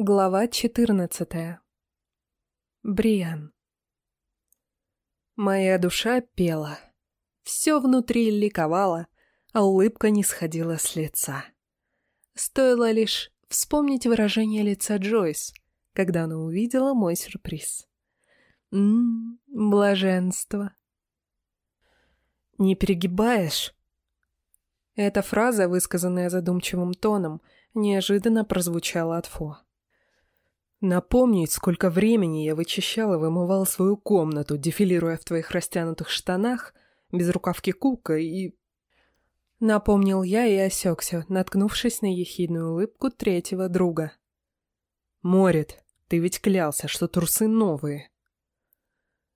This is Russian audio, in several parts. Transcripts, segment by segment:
Глава 14. Бриан. Моя душа пела. Все внутри ликовало, а улыбка не сходила с лица. Стоило лишь вспомнить выражение лица Джойс, когда она увидела мой сюрприз. Ммм, блаженство. «Не перегибаешь?» Эта фраза, высказанная задумчивым тоном, неожиданно прозвучала от Фо. Напомнить, сколько времени я вычищал и вымывал свою комнату, дефилируя в твоих растянутых штанах, без рукавки кука и... Напомнил я и осекся, наткнувшись на ехидную улыбку третьего друга. «Морит, ты ведь клялся, что трусы новые».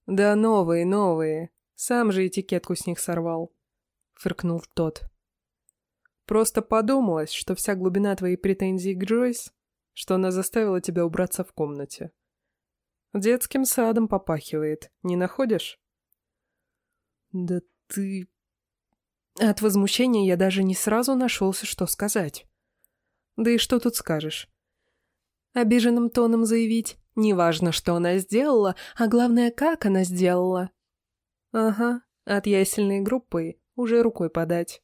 «Да новые, новые. Сам же этикетку с них сорвал», — фыркнул тот. «Просто подумалось, что вся глубина твоей претензий к Джойс что она заставила тебя убраться в комнате. Детским садом попахивает, не находишь? Да ты... От возмущения я даже не сразу нашелся, что сказать. Да и что тут скажешь? Обиженным тоном заявить, неважно, что она сделала, а главное, как она сделала. Ага, от ясельной группы уже рукой подать.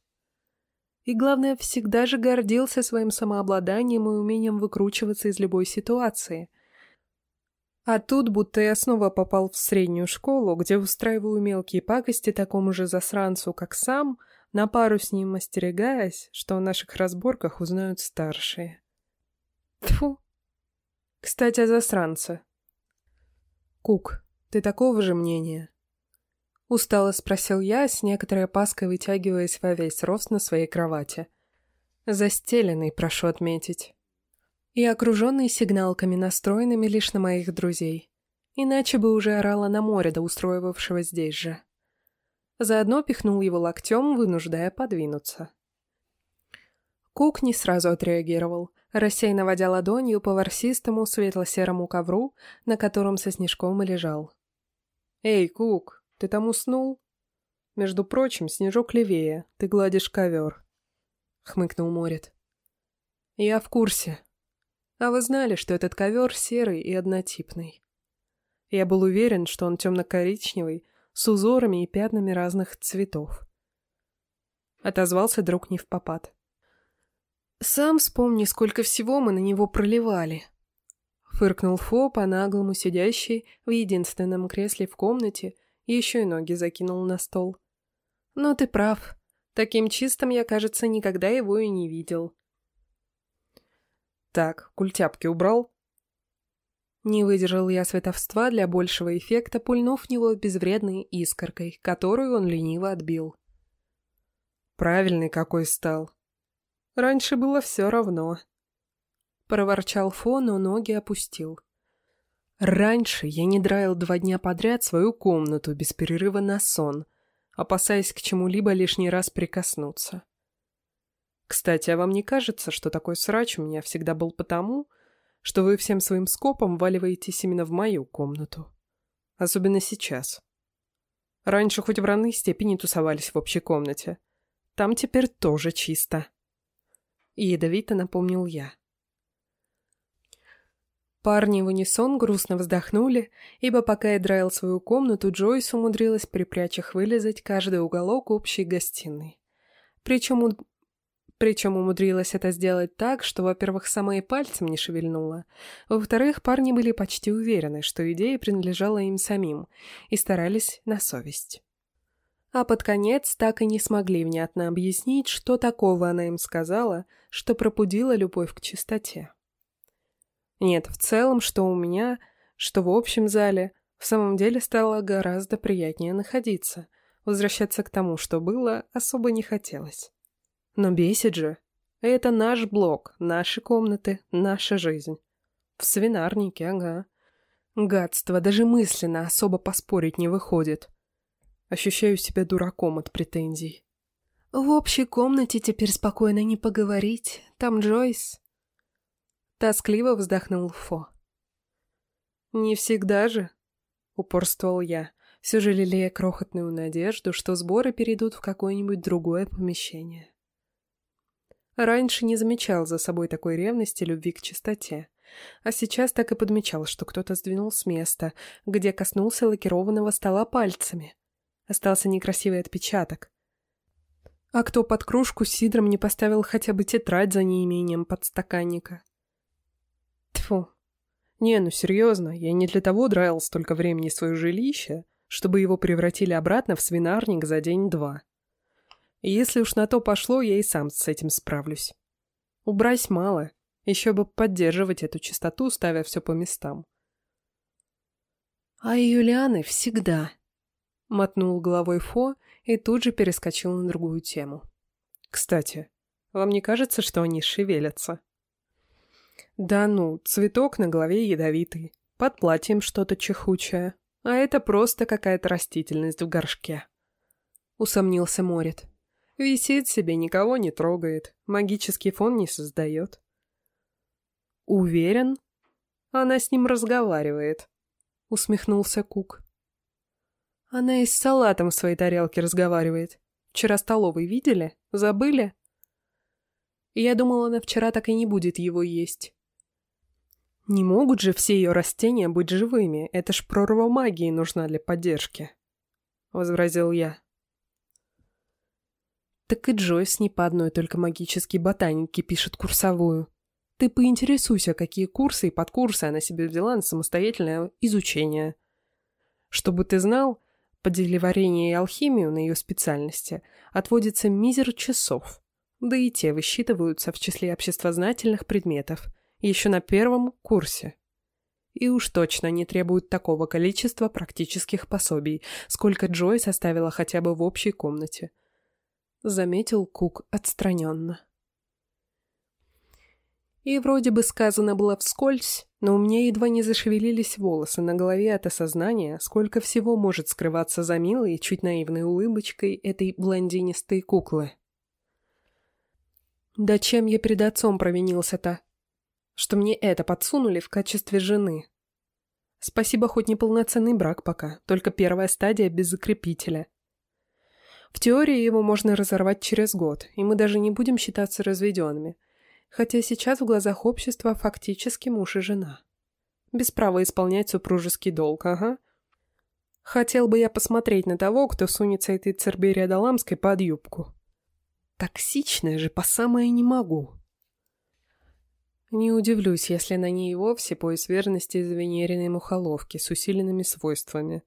И главное, всегда же гордился своим самообладанием и умением выкручиваться из любой ситуации. А тут будто я снова попал в среднюю школу, где устраиваю мелкие пакости такому же засранцу, как сам, на пару с ним остерегаясь, что о наших разборках узнают старшие. Тфу. Кстати, о засранце. Кук, ты такого же мнения? Устало спросил я, с некоторой опаской вытягиваясь во весь рост на своей кровати. Застеленный, прошу отметить. И окруженный сигналками, настроенными лишь на моих друзей. Иначе бы уже орала на море до устроивавшего здесь же. Заодно пихнул его локтем, вынуждая подвинуться. Кук не сразу отреагировал, рассеянно водя ладонью по ворсистому светло-серому ковру, на котором со снежком и лежал. «Эй, Кук, ты там уснул? Между прочим, снежок левее, ты гладишь ковер. Хмыкнул Морит. Я в курсе. А вы знали, что этот ковер серый и однотипный? Я был уверен, что он темно-коричневый, с узорами и пятнами разных цветов. Отозвался друг не в попад. «Сам вспомни, сколько всего мы на него проливали», — фыркнул Фо по-наглому сидящий в единственном кресле в комнате еще и ноги закинул на стол. Но ты прав. Таким чистым я, кажется, никогда его и не видел. Так, культяпки убрал? Не выдержал я световства для большего эффекта, пульнув в него безвредной искоркой, которую он лениво отбил. Правильный какой стал. Раньше было все равно. Проворчал Фо, но ноги опустил. Раньше я не драил два дня подряд свою комнату без перерыва на сон, опасаясь к чему-либо лишний раз прикоснуться. Кстати, а вам не кажется, что такой срач у меня всегда был потому, что вы всем своим скопом валиваетесь именно в мою комнату? Особенно сейчас. Раньше хоть в равной степени тусовались в общей комнате. Там теперь тоже чисто. И ядовито напомнил я. Парни в унисон грустно вздохнули, ибо пока я драил свою комнату, Джойс умудрилась при прячах вылезать каждый уголок общей гостиной. Причем, у... Причем умудрилась это сделать так, что, во-первых, сама и пальцем не шевельнула, во-вторых, парни были почти уверены, что идея принадлежала им самим, и старались на совесть. А под конец так и не смогли внятно объяснить, что такого она им сказала, что пробудила любовь к чистоте. Нет, в целом, что у меня, что в общем зале, в самом деле стало гораздо приятнее находиться. Возвращаться к тому, что было, особо не хотелось. Но бесит же. Это наш блок, наши комнаты, наша жизнь. В свинарнике, ага. Гадство, даже мысленно особо поспорить не выходит. Ощущаю себя дураком от претензий. В общей комнате теперь спокойно не поговорить. Там Джойс. Тоскливо вздохнул Фо. «Не всегда же», — упорствовал я, все же лелея крохотную надежду, что сборы перейдут в какое-нибудь другое помещение. Раньше не замечал за собой такой ревности любви к чистоте, А сейчас так и подмечал, что кто-то сдвинул с места, где коснулся лакированного стола пальцами. Остался некрасивый отпечаток. А кто под кружку сидром не поставил хотя бы тетрадь за неимением подстаканника? Тфу. Не, ну серьезно, я не для того драил столько времени свое жилище, чтобы его превратили обратно в свинарник за день-два. И если уж на то пошло, я и сам с этим справлюсь. Убрать мало, еще бы поддерживать эту чистоту, ставя все по местам. А Юлианы всегда. Мотнул головой Фо и тут же перескочил на другую тему. Кстати, вам не кажется, что они шевелятся? Да ну, цветок на голове ядовитый, под платьем что-то чехучее, а это просто какая-то растительность в горшке. Усомнился Морит. Висит себе, никого не трогает, магический фон не создает. Уверен? Она с ним разговаривает. Усмехнулся Кук. Она и с салатом в своей тарелке разговаривает. Вчера столовый видели? Забыли? Я думала, она вчера так и не будет его есть. Не могут же все ее растения быть живыми, это ж прорва магии нужна для поддержки. Возразил я. Так и Джойс не по одной только магической ботанике пишет курсовую. Ты поинтересуйся, какие курсы и подкурсы она себе взяла на самостоятельное изучение. Чтобы ты знал, по делеварению и алхимию на ее специальности отводится мизер часов. Да и те высчитываются в числе обществознательных предметов, еще на первом курсе. И уж точно не требуют такого количества практических пособий, сколько Джой составила хотя бы в общей комнате. — заметил Кук отстраненно. И вроде бы сказано было вскользь, но у меня едва не зашевелились волосы на голове от осознания, сколько всего может скрываться за милой чуть наивной улыбочкой этой блондинистой куклы. Да чем я перед отцом провинился-то? Что мне это подсунули в качестве жены? Спасибо, хоть не полноценный брак пока, только первая стадия без закрепителя — в теории его можно разорвать через год, и мы даже не будем считаться разведенными. Хотя сейчас в глазах общества фактически муж и жена. Без права исполнять супружеский долг, ага. Хотел бы я посмотреть на того, кто сунется этой Церберии Адамской под юбку. Токсичная же по самое не могу. Не удивлюсь, если на ней вовсе пояс верности из венериной мухоловки с усиленными свойствами.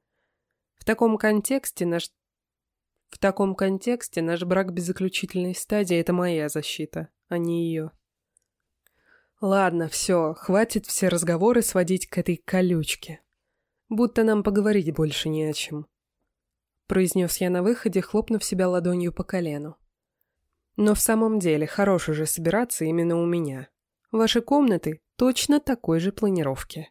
В таком контексте наш в таком контексте наш брак без заключительной стадии – это моя защита, а не ее. Ладно, все, хватит все разговоры сводить к этой колючке. Будто нам поговорить больше не о чем. Произнес я на выходе, хлопнув себя ладонью по колену. Но в самом деле, хорош уже собираться именно у меня. Ваши комнаты точно такой же планировки.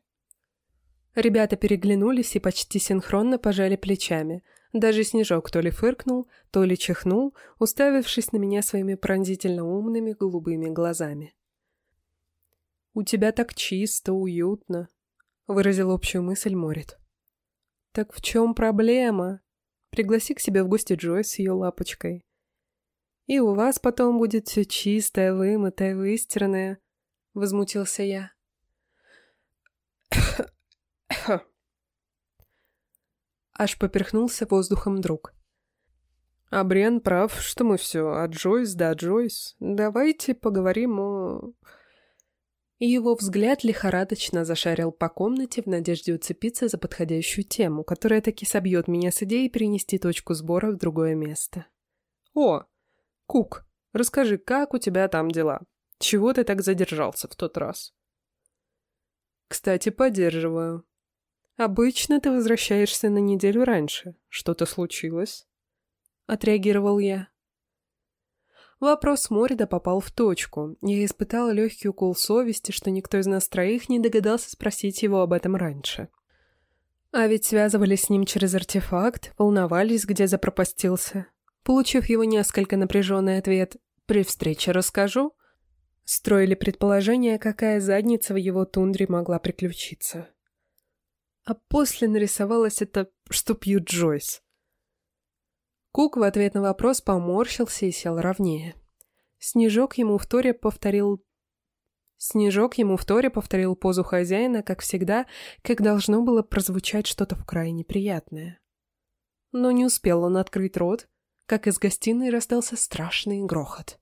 Ребята переглянулись и почти синхронно пожали плечами – даже Снежок то ли фыркнул, то ли чихнул, уставившись на меня своими пронзительно умными голубыми глазами. «У тебя так чисто, уютно», — выразил общую мысль Морит. «Так в чем проблема? Пригласи к себе в гости Джой с ее лапочкой. И у вас потом будет все чистое, вымытое, выстиранное», — возмутился я. Аж поперхнулся воздухом друг. А Бриан прав, что мы все, а Джойс да Джойс. Давайте поговорим о... И его взгляд лихорадочно зашарил по комнате в надежде уцепиться за подходящую тему, которая таки собьет меня с идеей перенести точку сбора в другое место. «О, Кук, расскажи, как у тебя там дела? Чего ты так задержался в тот раз?» «Кстати, поддерживаю. «Обычно ты возвращаешься на неделю раньше. Что-то случилось?» Отреагировал я. Вопрос Морида попал в точку. Я испытала легкий укол совести, что никто из нас троих не догадался спросить его об этом раньше. А ведь связывались с ним через артефакт, волновались, где запропастился. Получив его несколько напряженный ответ «при встрече расскажу», строили предположение, какая задница в его тундре могла приключиться. А после нарисовалось это, что пьют Джойс. Кук в ответ на вопрос поморщился и сел ровнее. Снежок ему в торе повторил... Снежок ему в торе повторил позу хозяина, как всегда, как должно было прозвучать что-то в крайне неприятное. Но не успел он открыть рот, как из гостиной раздался страшный грохот.